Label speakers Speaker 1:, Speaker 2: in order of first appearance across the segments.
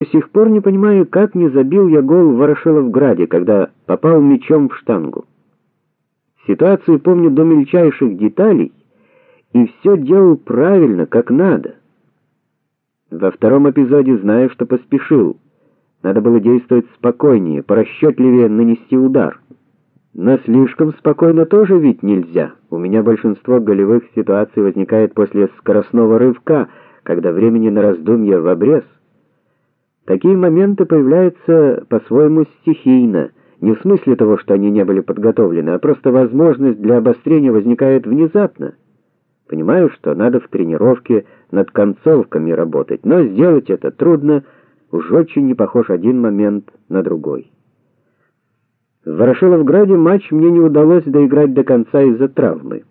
Speaker 1: До сих пор не понимаю, как не забил я гол в Ворошиловграде, когда попал мячом в штангу. Ситуацию помню до мельчайших деталей и все делал правильно, как надо. Во втором эпизоде знаю, что поспешил. Надо было действовать спокойнее, порасчетливее нанести удар. Но слишком спокойно тоже ведь нельзя. У меня большинство голевых ситуаций возникает после скоростного рывка, когда времени на раздумье в обрез. Такие моменты появляются по-своему стихийно, не в смысле того, что они не были подготовлены, а просто возможность для обострения возникает внезапно. Понимаю, что надо в тренировке над концовками работать, но сделать это трудно, уж очень не похож один момент на другой. В Ворошиловграде матч мне не удалось доиграть до конца из-за травмы.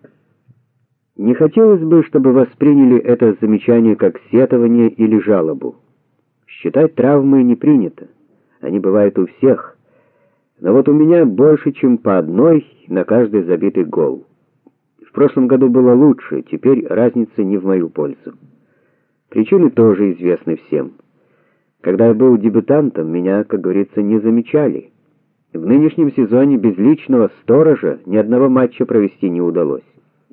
Speaker 1: Не хотелось бы, чтобы восприняли это замечание как сетование или жалобу. Считать травмы не принято. Они бывают у всех. Но вот у меня больше, чем по одной на каждый забитый гол. В прошлом году было лучше, теперь разница не в мою пользу. Причины тоже известны всем. Когда я был дебютантом, меня, как говорится, не замечали. В нынешнем сезоне без личного сторожа ни одного матча провести не удалось.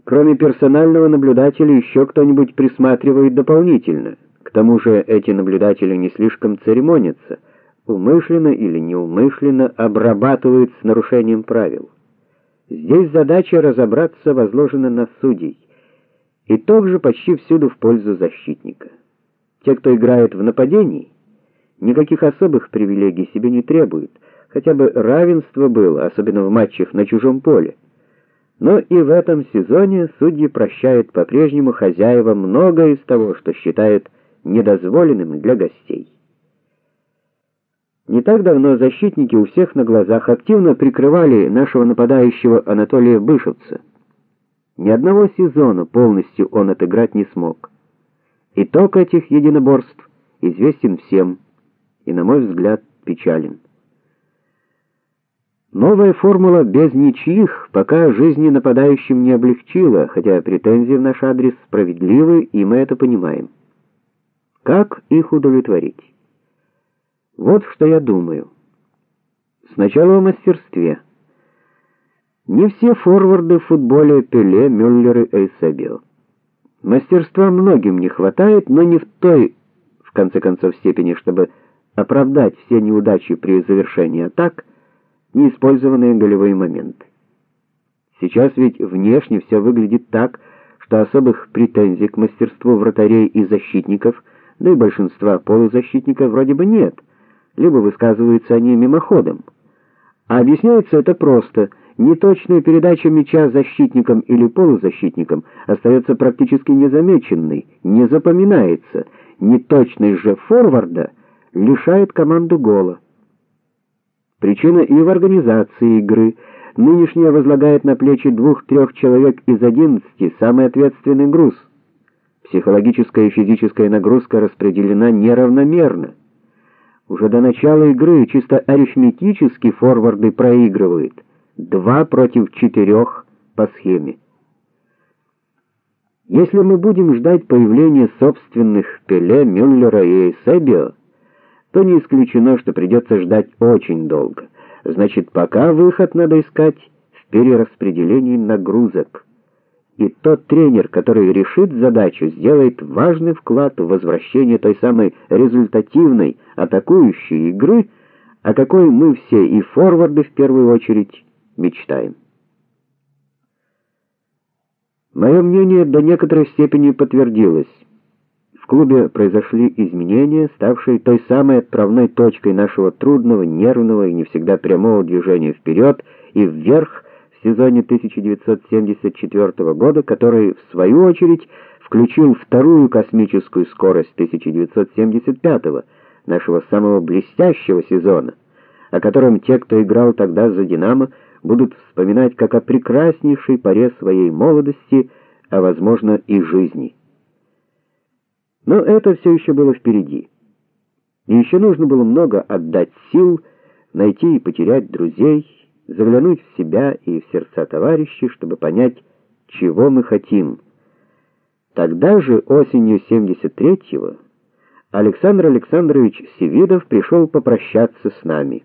Speaker 1: Кроме персонального наблюдателя еще кто-нибудь присматривает дополнительно. Тому же эти наблюдатели не слишком церемонятся, умышленно или неумышленно обрабатывают с нарушением правил. Здесь задача разобраться возложена на судей. Итог же почти всюду в пользу защитника. Те, кто играет в нападении, никаких особых привилегий себе не требуют, хотя бы равенство было, особенно в матчах на чужом поле. Но и в этом сезоне судьи прощают по-прежнему хозяевам многое из того, что считают недозволенным для гостей. Не так давно защитники у всех на глазах активно прикрывали нашего нападающего Анатолия Бышевца. Ни одного сезона полностью он отыграть не смог. Итог этих единоборств известен всем и, на мой взгляд, печален. Новая формула без ничьих пока жизни нападающим не облегчила, хотя претензии в наш адрес справедливы, и мы это понимаем. Как их удовлетворить? Вот что я думаю. Сначала о мастерстве. Не все форварды в футболе Пеле, Мюллеры, Эйсебио. Мастерства многим не хватает, но не в той, в конце концов, степени, чтобы оправдать все неудачи при завершении атак, неиспользованные голевые моменты. Сейчас ведь внешне все выглядит так, что особых претензий к мастерству вратарей и защитников – да и большинства полузащитников вроде бы нет, либо высказываются они мимоходом. А объясняется это просто: неточная передача мяча защитникам или полузащитникам остается практически незамеченной, не запоминается. Неточность же форварда лишает команду гола. Причина и в организации игры. Нынешняя возлагает на плечи двух-трех человек из одиннадцати самый ответственный груз. Психологическая и физическая нагрузка распределена неравномерно. Уже до начала игры чисто арифметически форварды проигрывают. Два против четырех по схеме. Если мы будем ждать появления собственных Пеле, Мюллера и Эйсебио, то не исключено, что придется ждать очень долго. Значит, пока выход надо искать в перераспределении нагрузок и тот тренер, который решит задачу, сделает важный вклад в возвращение той самой результативной атакующей игры, о какой мы все и форварды в первую очередь мечтаем. Мое мнение до некоторой степени подтвердилось. В клубе произошли изменения, ставшие той самой отправной точкой нашего трудного, нервного и не всегда прямого движения вперед и вверх сезоне 1974 года, который в свою очередь включил вторую космическую скорость 1975 нашего самого блестящего сезона, о котором те, кто играл тогда за Динамо, будут вспоминать как о прекраснейшей поре своей молодости, а возможно и жизни. Но это все еще было впереди. И еще нужно было много отдать сил, найти и потерять друзей, заглянуть в себя и в сердца товарищей, чтобы понять, чего мы хотим. Тогда же осенью 73-го Александр Александрович Севидов пришел попрощаться с нами.